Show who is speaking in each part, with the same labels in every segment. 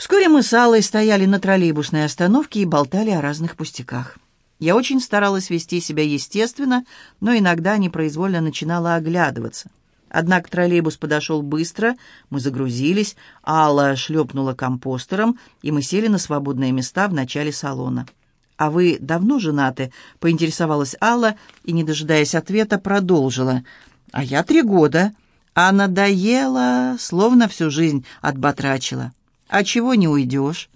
Speaker 1: Вскоре мы с Аллой стояли на троллейбусной остановке и болтали о разных пустяках. Я очень старалась вести себя естественно, но иногда непроизвольно начинала оглядываться. Однако троллейбус подошел быстро, мы загрузились, Алла шлепнула компостером, и мы сели на свободные места в начале салона. «А вы давно женаты?» — поинтересовалась Алла и, не дожидаясь ответа, продолжила. «А я три года. А надоело, словно всю жизнь отбатрачила. А чего не уйдешь?»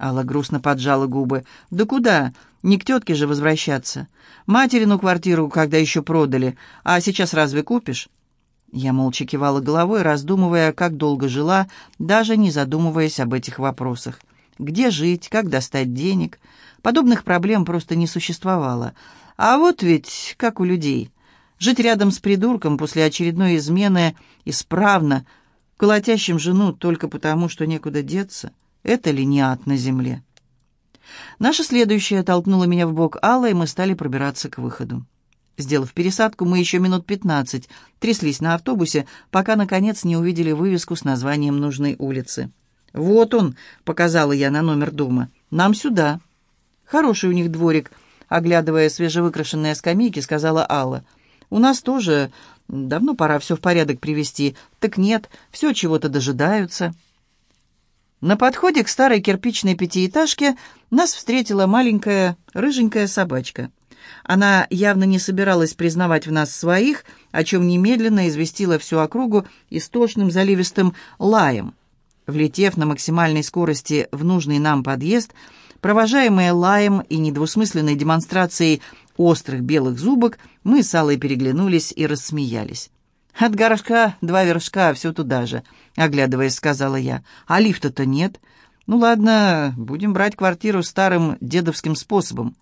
Speaker 1: Алла грустно поджала губы. «Да куда? Не к тетке же возвращаться. Материну квартиру когда еще продали, а сейчас разве купишь?» Я молча кивала головой, раздумывая, как долго жила, даже не задумываясь об этих вопросах. Где жить, как достать денег — Подобных проблем просто не существовало. А вот ведь как у людей. Жить рядом с придурком после очередной измены исправно, колотящим жену только потому, что некуда деться, это ли не ад на земле? Наша следующая толкнула меня в бок Алла, и мы стали пробираться к выходу. Сделав пересадку, мы еще минут пятнадцать тряслись на автобусе, пока, наконец, не увидели вывеску с названием нужной улицы. «Вот он», — показала я на номер дома, — «нам сюда». Хороший у них дворик», — оглядывая свежевыкрашенные скамейки, сказала Алла. «У нас тоже давно пора все в порядок привести. Так нет, все чего-то дожидаются». На подходе к старой кирпичной пятиэтажке нас встретила маленькая рыженькая собачка. Она явно не собиралась признавать в нас своих, о чем немедленно известила всю округу истошным заливистым лаем. Влетев на максимальной скорости в нужный нам подъезд, Провожаемые лаем и недвусмысленной демонстрацией острых белых зубок, мы с Аллой переглянулись и рассмеялись. «От горшка два вершка, все туда же», — оглядываясь, сказала я. «А лифта-то нет. Ну ладно, будем брать квартиру старым дедовским способом».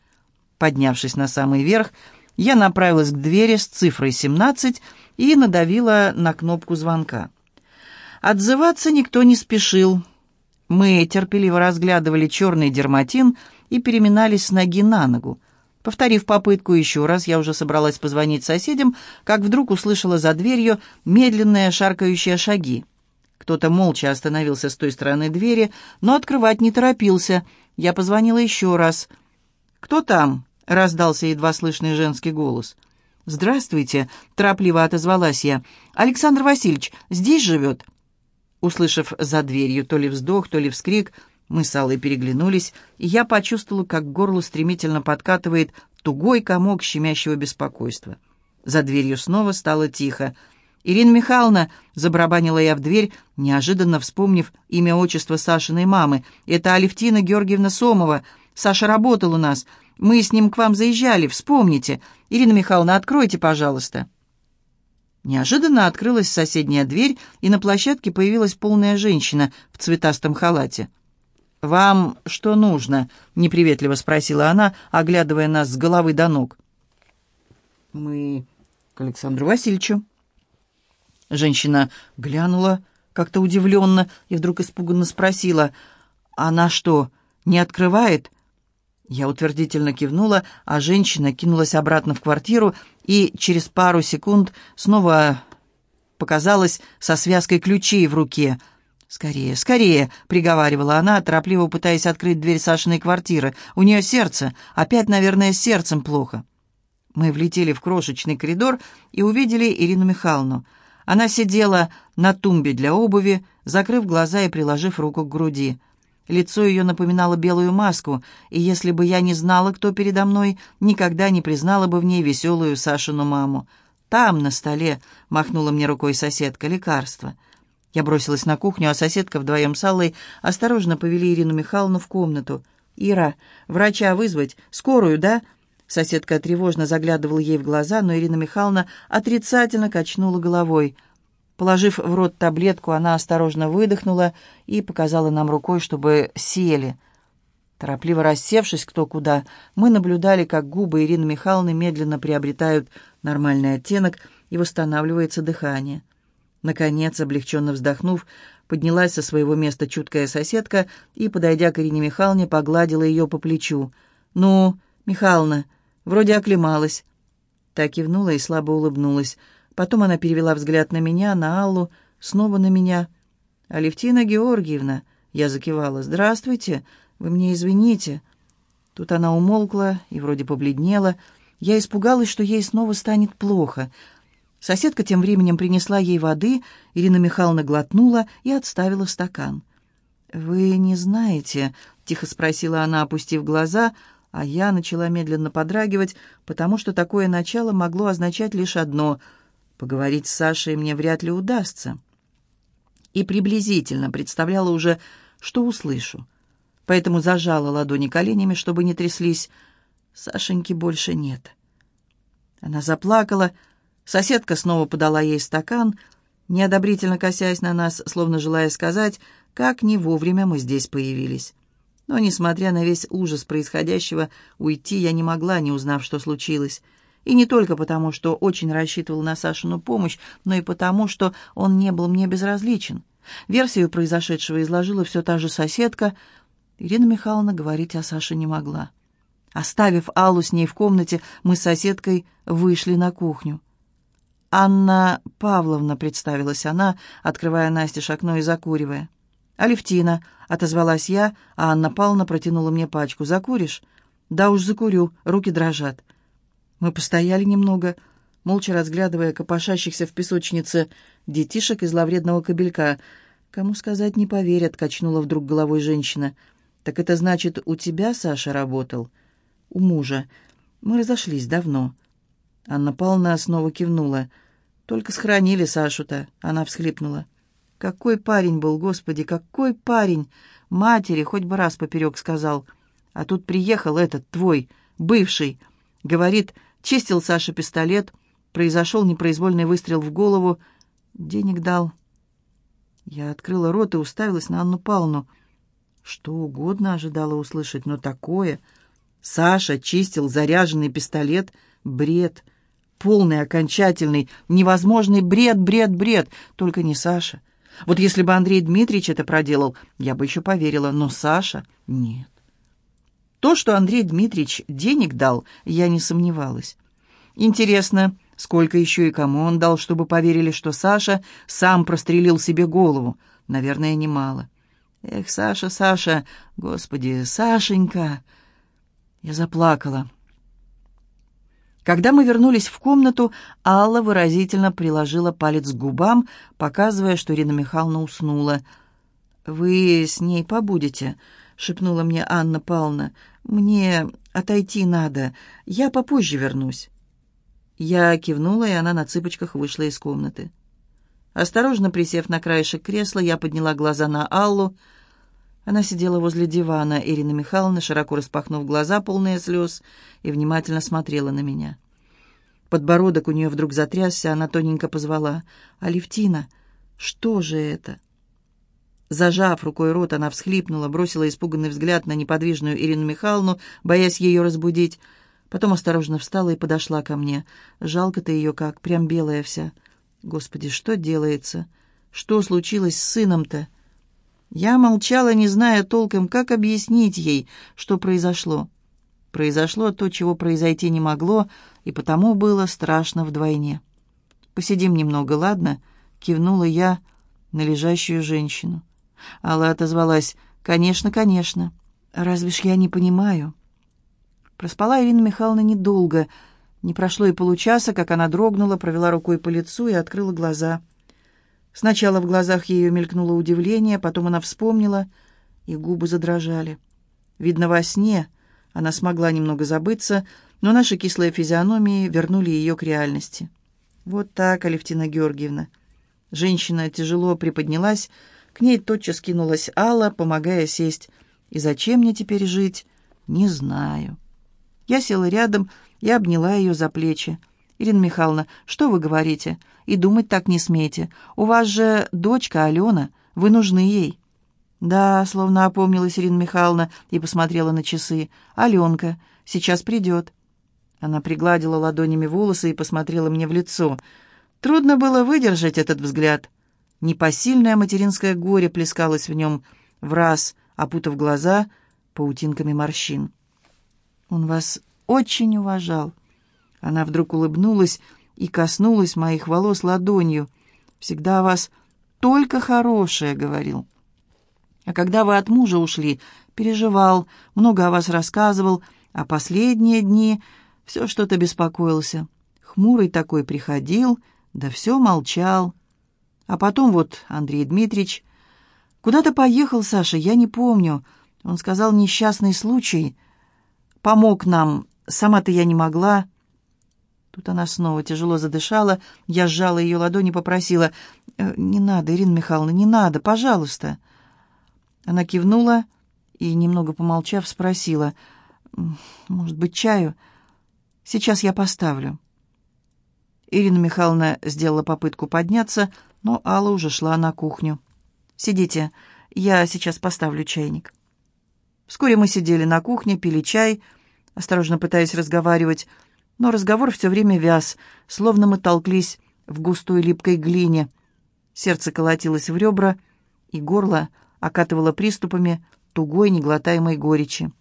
Speaker 1: Поднявшись на самый верх, я направилась к двери с цифрой 17 и надавила на кнопку звонка. Отзываться никто не спешил. Мы терпеливо разглядывали черный дерматин и переминались с ноги на ногу. Повторив попытку еще раз, я уже собралась позвонить соседям, как вдруг услышала за дверью медленные шаркающие шаги. Кто-то молча остановился с той стороны двери, но открывать не торопился. Я позвонила еще раз. «Кто там?» — раздался едва слышный женский голос. «Здравствуйте», — торопливо отозвалась я. «Александр Васильевич здесь живет?» Услышав за дверью то ли вздох, то ли вскрик, мы с Аллой переглянулись, и я почувствовала, как к горлу стремительно подкатывает тугой комок щемящего беспокойства. За дверью снова стало тихо. «Ирина Михайловна!» — забарабанила я в дверь, неожиданно вспомнив имя отчества Сашиной мамы. «Это Алевтина Георгиевна Сомова. Саша работал у нас. Мы с ним к вам заезжали, вспомните. Ирина Михайловна, откройте, пожалуйста». Неожиданно открылась соседняя дверь, и на площадке появилась полная женщина в цветастом халате. «Вам что нужно?» — неприветливо спросила она, оглядывая нас с головы до ног. «Мы к Александру Васильевичу». Женщина глянула как-то удивленно и вдруг испуганно спросила, «Она что, не открывает?» Я утвердительно кивнула, а женщина кинулась обратно в квартиру и через пару секунд снова показалась со связкой ключей в руке. «Скорее, скорее!» — приговаривала она, торопливо пытаясь открыть дверь Сашиной квартиры. «У нее сердце. Опять, наверное, с сердцем плохо». Мы влетели в крошечный коридор и увидели Ирину Михайловну. Она сидела на тумбе для обуви, закрыв глаза и приложив руку к груди. Лицо ее напоминало белую маску, и если бы я не знала, кто передо мной, никогда не признала бы в ней веселую Сашину маму. «Там, на столе», — махнула мне рукой соседка, — «лекарство». Я бросилась на кухню, а соседка вдвоем с Аллой осторожно повели Ирину Михайловну в комнату. «Ира, врача вызвать? Скорую, да?» Соседка тревожно заглядывала ей в глаза, но Ирина Михайловна отрицательно качнула головой — Положив в рот таблетку, она осторожно выдохнула и показала нам рукой, чтобы сели. Торопливо рассевшись кто куда, мы наблюдали, как губы Ирины Михайловны медленно приобретают нормальный оттенок и восстанавливается дыхание. Наконец, облегченно вздохнув, поднялась со своего места чуткая соседка и, подойдя к Ирине Михайловне, погладила ее по плечу. «Ну, Михайловна, вроде оклемалась». Так кивнула и слабо улыбнулась. Потом она перевела взгляд на меня, на Аллу, снова на меня. «Алевтина Георгиевна, Я закивала. «Здравствуйте. Вы мне извините». Тут она умолкла и вроде побледнела. Я испугалась, что ей снова станет плохо. Соседка тем временем принесла ей воды, Ирина Михайловна глотнула и отставила стакан. «Вы не знаете?» — тихо спросила она, опустив глаза, а я начала медленно подрагивать, потому что такое начало могло означать лишь одно — поговорить с Сашей мне вряд ли удастся. И приблизительно представляла уже, что услышу. Поэтому зажала ладони коленями, чтобы не тряслись. Сашеньки больше нет. Она заплакала, — Соседка снова подала ей стакан, неодобрительно косясь на нас, словно желая сказать, как не вовремя мы здесь появились. Но, несмотря на весь ужас происходящего, уйти я не могла, не узнав, что случилось. И не только потому, что очень рассчитывал на Сашину помощь, но и потому, что он не был мне безразличен. Версию произошедшего изложила все та же соседка. Ирина Михайловна говорить о Саше не могла. Оставив Аллу с ней в комнате, мы с соседкой вышли на кухню. «Анна Павловна», — представилась она, открывая Насте окно и закуривая. «Алевтина», — отозвалась я, а Анна Павловна протянула мне пачку. «Закуришь?» «Да уж закурю, руки дрожат». Мы постояли немного, молча разглядывая копошащихся в песочнице детишек из лавредного кобелька. «Кому сказать не поверят», — качнула вдруг головой женщина. «Так это значит, у тебя Саша работал?» «У мужа. Мы разошлись давно». Анна Павловна снова кивнула. «Только схоронили Сашу-то», — она всхлипнула. «Какой парень был, Господи, какой парень! Матери хоть бы раз поперек сказал. А тут приехал этот твой, бывший. Говорит, чистил Саша пистолет, произошел непроизвольный выстрел в голову, денег дал». Я открыла рот и уставилась на Анну Павловну. Что угодно ожидала услышать, но такое... Саша чистил заряженный пистолет. Бред полный, окончательный, невозможный бред, бред, бред. Только не Саша. Вот если бы Андрей Дмитриевич это проделал, я бы еще поверила, но Саша — нет. То, что Андрей Дмитриевич денег дал, я не сомневалась. Интересно, сколько еще и кому он дал, чтобы поверили, что Саша сам прострелил себе голову? Наверное, немало. Эх, Саша, Саша, господи, Сашенька! Я заплакала. Когда мы вернулись в комнату, Алла выразительно приложила палец к губам, показывая, что Ирина Михайловна уснула. «Вы с ней побудете?» — шепнула мне Анна Павловна. «Мне отойти надо. Я попозже вернусь». Я кивнула, и она на цыпочках вышла из комнаты. Осторожно присев на краешек кресла, я подняла глаза на Аллу. Она сидела возле дивана, Ирина Михайловна, широко распахнув глаза, полные слез, и внимательно смотрела на меня. Подбородок у нее вдруг затрясся, она тоненько позвала. «Алевтина, что же это?» Зажав рукой рот, она всхлипнула, бросила испуганный взгляд на неподвижную Ирину Михайловну, боясь ее разбудить. Потом осторожно встала и подошла ко мне. Жалко-то ее как, прям белая вся. Господи, что делается? Что случилось с сыном-то? Я молчала, не зная толком, как объяснить ей, что произошло. Произошло то, чего произойти не могло, и потому было страшно вдвойне. «Посидим немного, ладно?» — кивнула я на лежащую женщину. Алла отозвалась. «Конечно, конечно. Разве ж я не понимаю?» Проспала Ирина Михайловна недолго. Не прошло и получаса, как она дрогнула, провела рукой по лицу и открыла глаза. Сначала в глазах ее мелькнуло удивление, потом она вспомнила, и губы задрожали. Видно, во сне она смогла немного забыться, но наши кислые физиономии вернули ее к реальности. «Вот так, Алевтина Георгиевна». Женщина тяжело приподнялась, к ней тотчас кинулась Алла, помогая сесть. «И зачем мне теперь жить? Не знаю». Я села рядом и обняла ее за плечи. «Ирина Михайловна, что вы говорите? И думать так не смейте. У вас же дочка Алена, вы нужны ей». «Да», — словно опомнилась Ирина Михайловна и посмотрела на часы. «Аленка, сейчас придет». Она пригладила ладонями волосы и посмотрела мне в лицо. Трудно было выдержать этот взгляд. Непосильное материнское горе плескалось в нем, в раз, опутав глаза паутинками морщин. «Он вас очень уважал». Она вдруг улыбнулась и коснулась моих волос ладонью. «Всегда о вас только хорошее», — говорил. А когда вы от мужа ушли, переживал, много о вас рассказывал, а последние дни все что-то беспокоился. Хмурый такой приходил, да все молчал. А потом вот Андрей Дмитриевич куда-то поехал, Саша, я не помню. Он сказал несчастный случай. Помог нам, сама-то я не могла. Тут она снова тяжело задышала. Я сжала ее ладони и попросила. «Э, «Не надо, Ирина Михайловна, не надо, пожалуйста». Она кивнула и, немного помолчав, спросила. «Может быть, чаю? Сейчас я поставлю». Ирина Михайловна сделала попытку подняться, но Алла уже шла на кухню. «Сидите, я сейчас поставлю чайник». Вскоре мы сидели на кухне, пили чай, осторожно пытаясь разговаривать, но разговор все время вяз, словно мы толклись в густой липкой глине. Сердце колотилось в ребра, и горло окатывало приступами тугой неглотаемой горечи.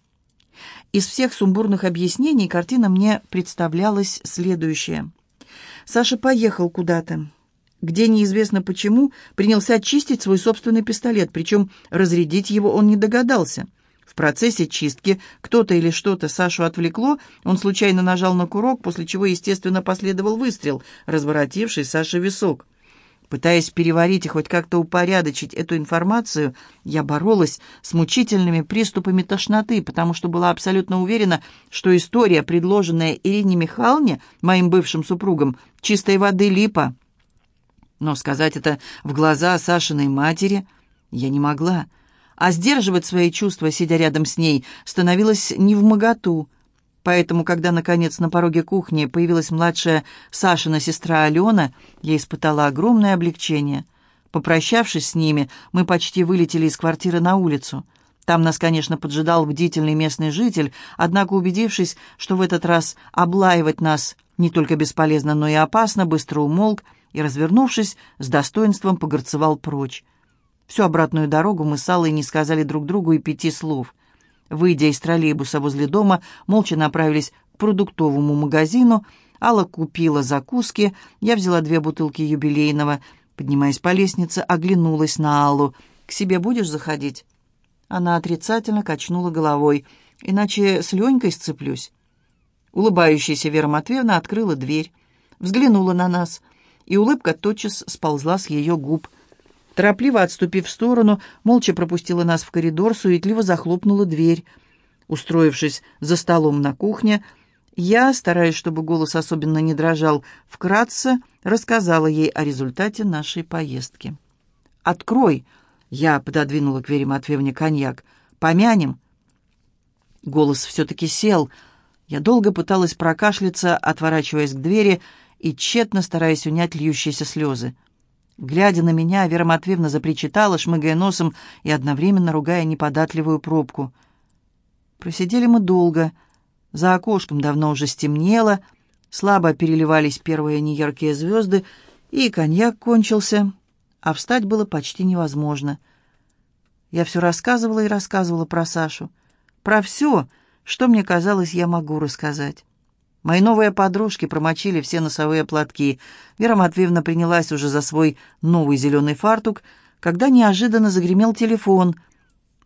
Speaker 1: Из всех сумбурных объяснений картина мне представлялась следующая. Саша поехал куда-то, где неизвестно почему принялся очистить свой собственный пистолет, причем разрядить его он не догадался — в процессе чистки кто-то или что-то Сашу отвлекло, он случайно нажал на курок, после чего, естественно, последовал выстрел, разворотивший Саше висок. Пытаясь переварить и хоть как-то упорядочить эту информацию, я боролась с мучительными приступами тошноты, потому что была абсолютно уверена, что история, предложенная Ирине Михайловне, моим бывшим супругом, чистой воды липа. Но сказать это в глаза Сашиной матери я не могла а сдерживать свои чувства, сидя рядом с ней, становилось невмоготу. Поэтому, когда, наконец, на пороге кухни появилась младшая Сашина сестра Алена, я испытала огромное облегчение. Попрощавшись с ними, мы почти вылетели из квартиры на улицу. Там нас, конечно, поджидал бдительный местный житель, однако, убедившись, что в этот раз облаивать нас не только бесполезно, но и опасно, быстро умолк и, развернувшись, с достоинством погорцевал прочь. Всю обратную дорогу мы с Аллой не сказали друг другу и пяти слов. Выйдя из троллейбуса возле дома, молча направились к продуктовому магазину. Алла купила закуски, я взяла две бутылки юбилейного. Поднимаясь по лестнице, оглянулась на Аллу. «К себе будешь заходить?» Она отрицательно качнула головой. «Иначе с Ленькой сцеплюсь». Улыбающаяся Вера Матвеевна открыла дверь, взглянула на нас, и улыбка тотчас сползла с ее губ – Торопливо отступив в сторону, молча пропустила нас в коридор, суетливо захлопнула дверь. Устроившись за столом на кухне, я, стараясь, чтобы голос особенно не дрожал, вкратце рассказала ей о результате нашей поездки. «Открой!» — я пододвинула к Вере Матвеевне коньяк. «Помянем!» Голос все-таки сел. Я долго пыталась прокашляться, отворачиваясь к двери и тщетно стараясь унять льющиеся слезы. Глядя на меня, Вера Матвеевна запричитала, шмыгая носом и одновременно ругая неподатливую пробку. Просидели мы долго. За окошком давно уже стемнело, слабо переливались первые неяркие звезды, и коньяк кончился, а встать было почти невозможно. Я все рассказывала и рассказывала про Сашу. Про все, что мне казалось, я могу рассказать. Мои новые подружки промочили все носовые платки. Вера Матвеевна принялась уже за свой новый зеленый фартук, когда неожиданно загремел телефон.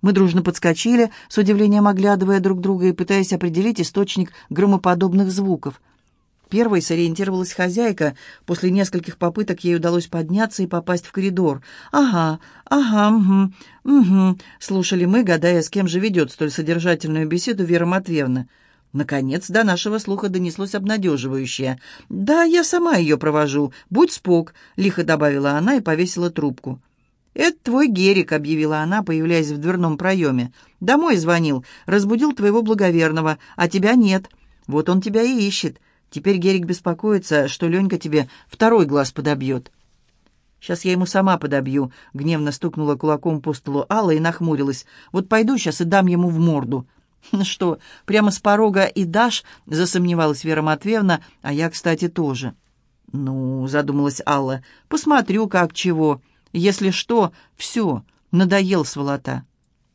Speaker 1: Мы дружно подскочили, с удивлением оглядывая друг друга и пытаясь определить источник громоподобных звуков. Первой сориентировалась хозяйка. После нескольких попыток ей удалось подняться и попасть в коридор. «Ага, ага, угу, угу», — слушали мы, гадая, с кем же ведет столь содержательную беседу Вера Матвеевна. Наконец до нашего слуха донеслось обнадеживающее. «Да, я сама ее провожу. Будь спок», — лихо добавила она и повесила трубку. «Это твой Герик», — объявила она, появляясь в дверном проеме. «Домой звонил, разбудил твоего благоверного, а тебя нет. Вот он тебя и ищет. Теперь Герик беспокоится, что Ленька тебе второй глаз подобьет». «Сейчас я ему сама подобью», — гневно стукнула кулаком по столу Алла и нахмурилась. «Вот пойду сейчас и дам ему в морду». «Что, прямо с порога и дашь?» — засомневалась Вера Матвеевна, а я, кстати, тоже. «Ну», — задумалась Алла, — «посмотрю, как чего. Если что, все, надоел сволота».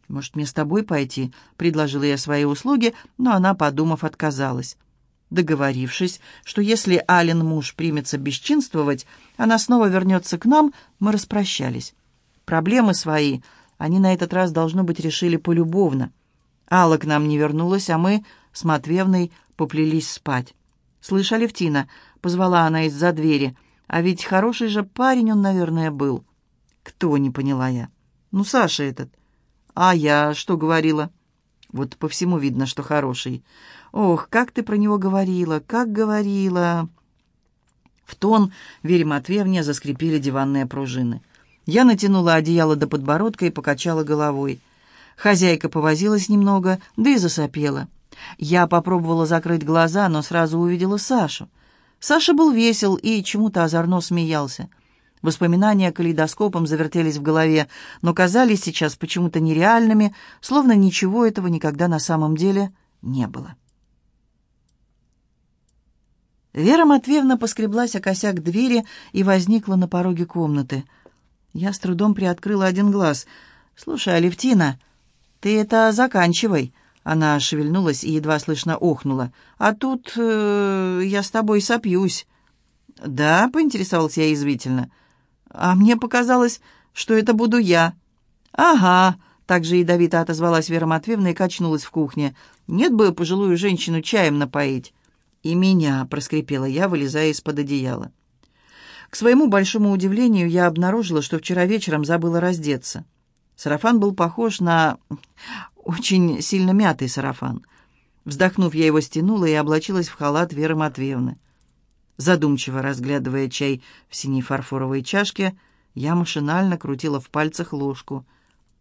Speaker 1: «Может, мне с тобой пойти?» — предложила я свои услуги, но она, подумав, отказалась. Договорившись, что если Ален муж примется бесчинствовать, она снова вернется к нам, мы распрощались. Проблемы свои Они на этот раз, должно быть, решили полюбовно. Алла к нам не вернулась, а мы с Матвеевной поплелись спать. «Слышь, Алевтина», — позвала она из-за двери, — «а ведь хороший же парень он, наверное, был». «Кто?» — не поняла я. «Ну, Саша этот». «А я что говорила?» «Вот по всему видно, что хороший». «Ох, как ты про него говорила, как говорила!» В тон Вере Матвеевне заскрипели диванные пружины. Я натянула одеяло до подбородка и покачала головой. Хозяйка повозилась немного, да и засопела. Я попробовала закрыть глаза, но сразу увидела Сашу. Саша был весел и чему-то озорно смеялся. Воспоминания калейдоскопом завертелись в голове, но казались сейчас почему-то нереальными, словно ничего этого никогда на самом деле не было. Вера Матвеевна поскреблась о косяк двери и возникла на пороге комнаты. Я с трудом приоткрыла один глаз. «Слушай, Алевтина, ты это заканчивай». Она шевельнулась и едва слышно охнула. «А тут э, я с тобой сопьюсь». «Да?» — поинтересовался я извительно. «А мне показалось, что это буду я». «Ага», — также ядовито отозвалась Вера Матвеевна и качнулась в кухне. «Нет бы пожилую женщину чаем напоить». «И меня», — проскрипела я, вылезая из-под одеяла. К своему большому удивлению я обнаружила, что вчера вечером забыла раздеться. Сарафан был похож на очень сильно мятый сарафан. Вздохнув, я его стянула и облачилась в халат Веры Матвеевны. Задумчиво разглядывая чай в синей фарфоровой чашке, я машинально крутила в пальцах ложку.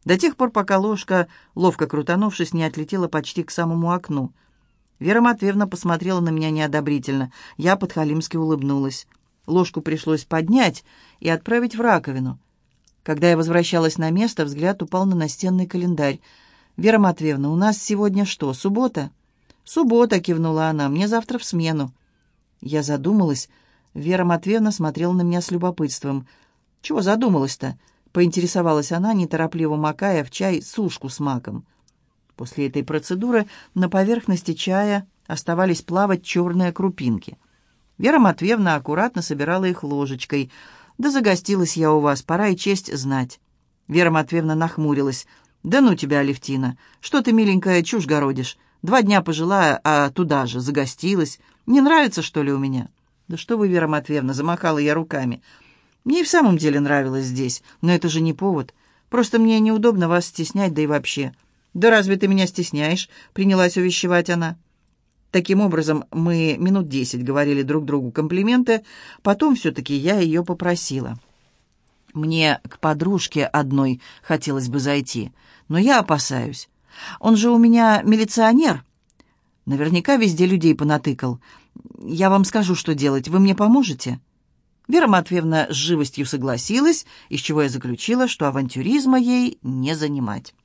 Speaker 1: До тех пор, пока ложка, ловко крутанувшись, не отлетела почти к самому окну — Вера Матвеевна посмотрела на меня неодобрительно. Я подхалимски улыбнулась. Ложку пришлось поднять и отправить в раковину. Когда я возвращалась на место, взгляд упал на настенный календарь. «Вера Матвеевна, у нас сегодня что, суббота?» «Суббота», — кивнула она, — «мне завтра в смену». Я задумалась. Вера Матвеевна смотрела на меня с любопытством. «Чего задумалась-то?» — поинтересовалась она, неторопливо макая в чай сушку с маком. После этой процедуры на поверхности чая оставались плавать черные крупинки. Вера Матвеевна аккуратно собирала их ложечкой. «Да загостилась я у вас, пора и честь знать». Вера Матвеевна нахмурилась. «Да ну тебя, Алевтина, что ты, миленькая, чушь городишь? Два дня пожила, а туда же, загостилась. Не нравится, что ли, у меня?» «Да что вы, Вера Матвеевна», — замахала я руками. «Мне и в самом деле нравилось здесь, но это же не повод. Просто мне неудобно вас стеснять, да и вообще. «Да разве ты меня стесняешь?» — принялась увещевать она. Таким образом, мы минут десять говорили друг другу комплименты, потом все-таки я ее попросила. Мне к подружке одной хотелось бы зайти, но я опасаюсь. Он же у меня милиционер. Наверняка везде людей понатыкал. Я вам скажу, что делать. Вы мне поможете?» Вера Матвеевна с живостью согласилась, из чего я заключила, что авантюризма ей не занимать.